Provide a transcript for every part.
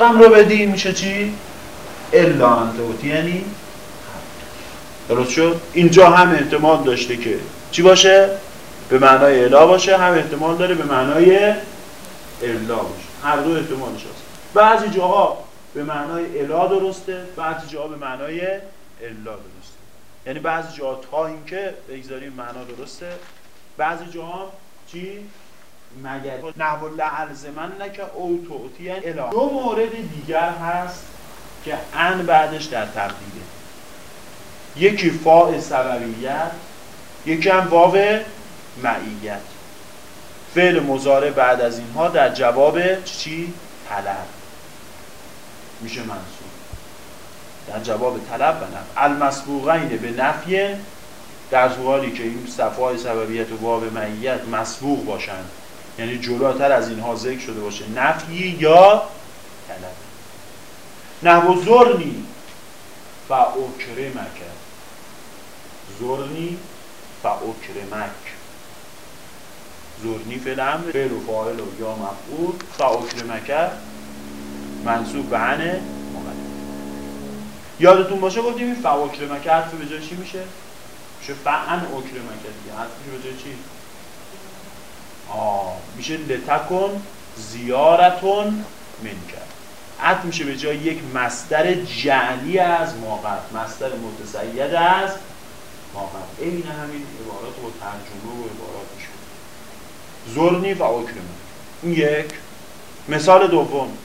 حقم رو بدی میشه چی؟ الا انت اوتی یعنی درست شد؟ اینجا هم احتمال داشته که چی باشه؟ به معنای الا باشه هم احتمال داره به معنای الا باشه هر دو احتمالش هست بعضی جاها به معنای الا درسته بعضی جاها به معنای الا درسته یعنی بعضی جاها تا اینکه بگذاریم معنا درسته بعضی جاها چی مگر نحو لعلزمن نکه او توتی الا دو مورد دیگر هست که ان بعدش در تقدیره یکی فاء سببیت یکی هم واو معیت. فعل مزاره بعد از اینها در جواب چی؟ طلب. میشه منصوب در جواب طلب و نفی المسبوقین به نفی در حالی که این صفای سببیت و واو معیت مسبوق باشند. یعنی جلوتر از اینها ذکر شده باشه. نفی یا طلب. نحو زرنی و اکرمک. زرنی و اکرمک. زرنی فعل امر فعل و فاعل و یا مفعول. و اکرمک منصوب به انه یادتون باشه گفتیم این فاکرمک حرف به جای چی میشه؟ میشه فعن اکرمک. دیگه حرف به جای چی؟ آه میشه لتکن زیارتون من کرد عطف میشه به جای یک مصدر جعلی از ماقت مصدر متسید از ماقت. این همین عبارات و ترجمه و عبارات میشه. زرنی و اکرمه این یک. مثال دوم.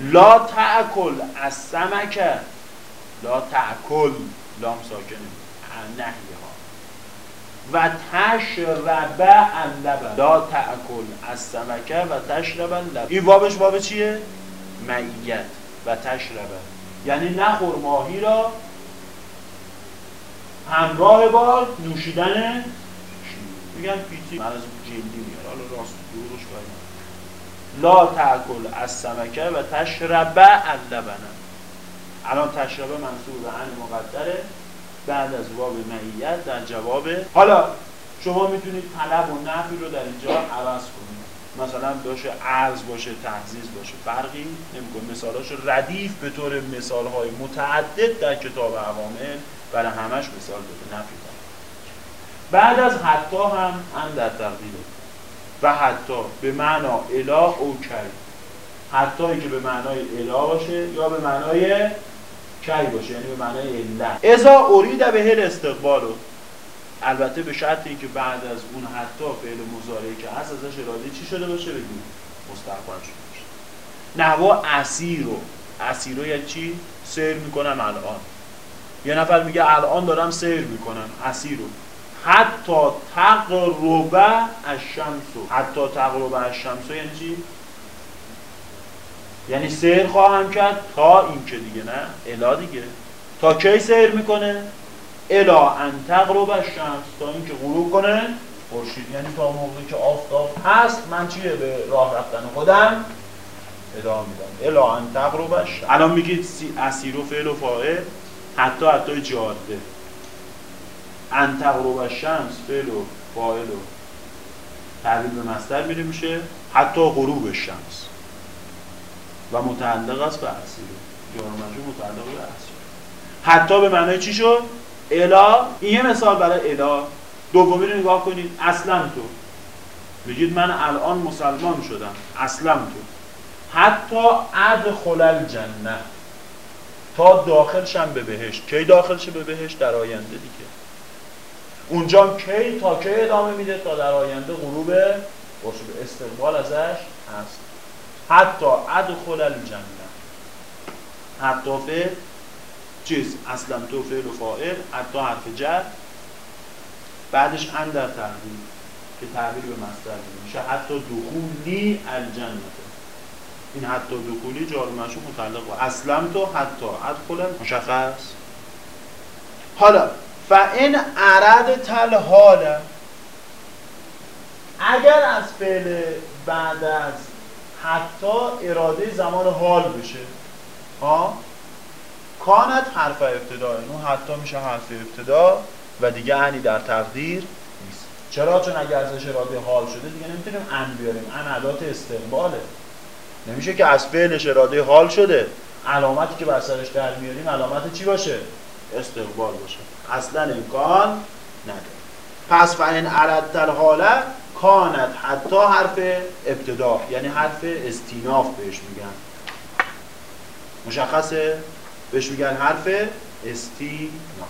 لا تأکل از سمکه لا تأکل. لام ساکنه نهی ها و تشرب اللبن لا تأکل از سمکه و تشرب اللبن این بابش باب چیه؟ معیت و تشربه یعنی نخور ماهی را همراه با نوشیدن میگن پیتی. من از جلدی میاد حالا راست دورش باید لا تاکل از سمکه و تشربه اللبن الان تشربه منصوب به عن مقدره. بعد از باب معیت در جواب حالا شما می‌تونید طلب و نفی رو در اینجا عوض کنید. مثلا باشه عرض باشه تحزیز باشه فرقی نمی‌کنه. مثالاش ردیف به طور مثالهای متعدد در کتاب عوامل برای همش مثال بده نفی بعد از حتی هم هم در تقدیره و حتی به معنا الا او کی حتی که به معنای الا باشه یا به معنای کی باشه یعنی به معنای علت. ازا ارید به هل استقبالو البته به شرط اینکه بعد از اون حتی فعل مضارعی که هست ازش اراده چی شده باشه؟ بگیم مستقبل شده باشه. نحوا اسیرو اسیرو یعنی چی؟ سیر می‌کنم الان. یه نفر میگه الان دارم سیر می‌کنم اسیرو حتی تقرب از شمسو حتی تقرب از شمسو یعنی چی؟ یعنی سیر خواهم کرد تا این که دیگه نه الا دیگه. تا کی سیر می‌کنه؟ الا ان تقرب از شمس تا اینکه غروب کنه خورشید. یعنی تا موقعی که آفتاب هست من چیه؟ به راه رفتن خودم ادامه میدم. الا ان تقرب از شمس الان میگید اسیر و فعل و فاعل حتی حتی جاده. ان تغرب شمس فعل و فاعل و تحویل به مصدر میره میشه. حتی غروب شمس و متعلق است به اسیر جار متعلق به اسیر حتی به معنای چی شد؟ الا این یه مثال برای الا دومی رو نگاه کنید. اصلا تو. بگید من الان مسلمان شدم. اصلا تو. حتی ادخل الجنه. تا داخل شم به بهشت. کی داخل شه به بهشت؟ در آینده دیگه. اونجا کی تا کی ادامه میده؟ تا در آینده غروب استقبال ازش هست. حتی ادخل الجنه حتی فعل چیز؟ اصلا تو فعل و فاعل حتی حرف جر. بعدش اندر تحویل که تحویل به مصدر میشه حتی دخولی الجنه این حتی دخولی جار مشو متعلق با اصلا تو حتی ادخل مشخص. حالا فان عرد تل حاله اگر از فعل بعد از حتی اراده زمان حال بشه. ها؟ کانت حرف ابتدا اون حتی میشه حرف ابتدا و دیگه انی در تقدیر نیست. چرا؟ چون اگر ازش اراده حال شده دیگه نمی‌تونیم ان بیاریم. ان عدات استقباله. نمیشه که از فعلش اراده حال شده. علامتی که بر سرش در میاریم علامت چی باشه؟ استقبال باشه. اصلا امکان نداره. پس فین عرد حاله کانت حتی حرف ابتدا یعنی حرف استیناف بهش میگن. مشخصه بهش میگن حرف استیناف.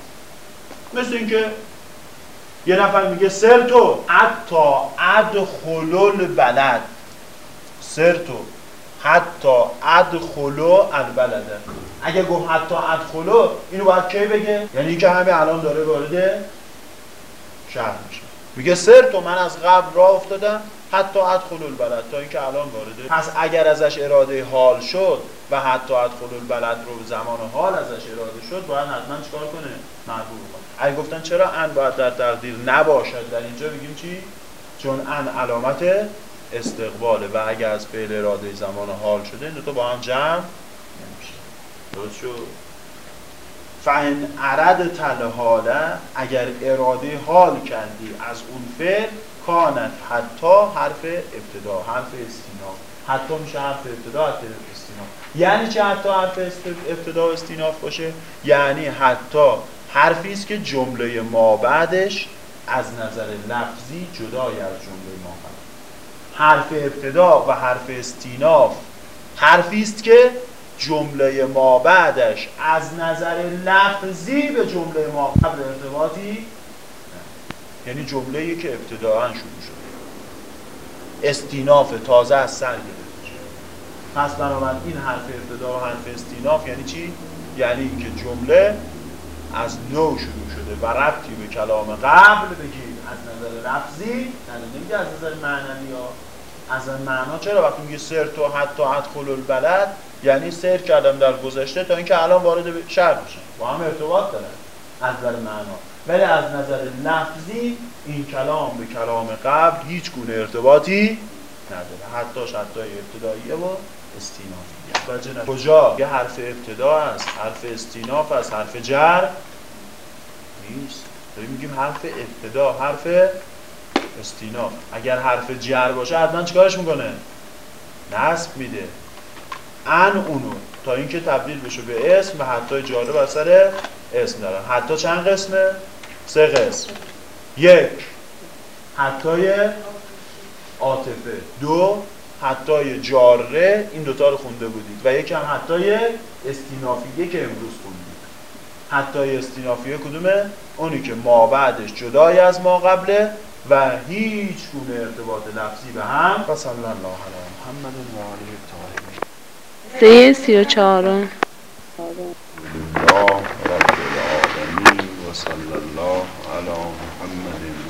مثل اینکه یه نفر میگه سرتو حتی ادخلول بلد سرتو حتی ادخلو البلده اگه گفت حتی ادخلو اینو باید کی بگه؟ یعنی که همه الان داره وارد شهر میشه. میگه سرتو من از قبل راه افتادم حتی ادخل البلد تا اینکه الان وارده پس اگر ازش اراده حال شد و حتی ادخل البلد رو زمان حال ازش اراده شد باید حتما چیکار کنه؟ مربوط کنه اگه گفتن چرا ان باید در تقدیر نباشد؟ در اینجا بگیم چی؟ چون ان علامت استقباله و اگر از فعل اراده زمان حال شده این دو تا با هم جمع نمیشه. درست شد؟ فهن عرد تل حاله اگر اراده حال کردی از اون فعل کانت حتی حرف ابتدا حرف استیناف. حتی میشه حرف ابتدا حرف استیناف. یعنی چه حتی حرف ابتدا استیناف باشه؟ یعنی حتی حرفی است که جمله ما بعدش از نظر لفظی جدای از جمله ما بعد حرف ابتدا و حرف استیناف حرفی است که جمله ما بعدش. از نظر لفظی به جمله ما قبل ارتباطی یعنی جمله ای که ابتداعا شروع شده. استیناف تازه از سر گرفته پس بنابراین این حرف ابتدا و حرف استیناف یعنی چی؟ یعنی اینکه جمله از نو شروع شده و ربطی به کلام قبل بگیر. از نظر لفظی یعنی نمیگه از نظر معنوی ها. از معنا چرا وقتی میگه سر تو حتی ادخل البلد یعنی سر کردم در گذشته تا اینکه الان وارد شهر بشم با هم ارتباط دارن از نظر معنا. ولی از نظر لفظی این کلام به کلام قبل هیچ گونه ارتباطی نداره. حتی حتی ابتداییه و استینافیه کجا؟ یه حرف ابتدا است حرف استیناف است حرف جر نیست. داریم میگیم حرف ابتدا حرف استیناف اگر حرف جر باشه حتما چیکارش می‌کنه؟ نصب میده. ان اونو تا اینکه تبدیل بشه به اسم و حتی جاره بر سر اسم دارن. حتی چند قسمه؟ سه قسم. یک حتی عاطفه. دو حتی جاره. این دوتا رو خونده بودید. و یک هم حتی استینافیه که امروز خوندید حتی استینافیه کدومه؟ اونی که ما بعدش جدای از ما قبله. و هیچ گونه ارتباط لفظی به هم و صلی الله علی محمد و آله الطاهرین سی و چهارم الله رب العالمین و صلی الله علی محمد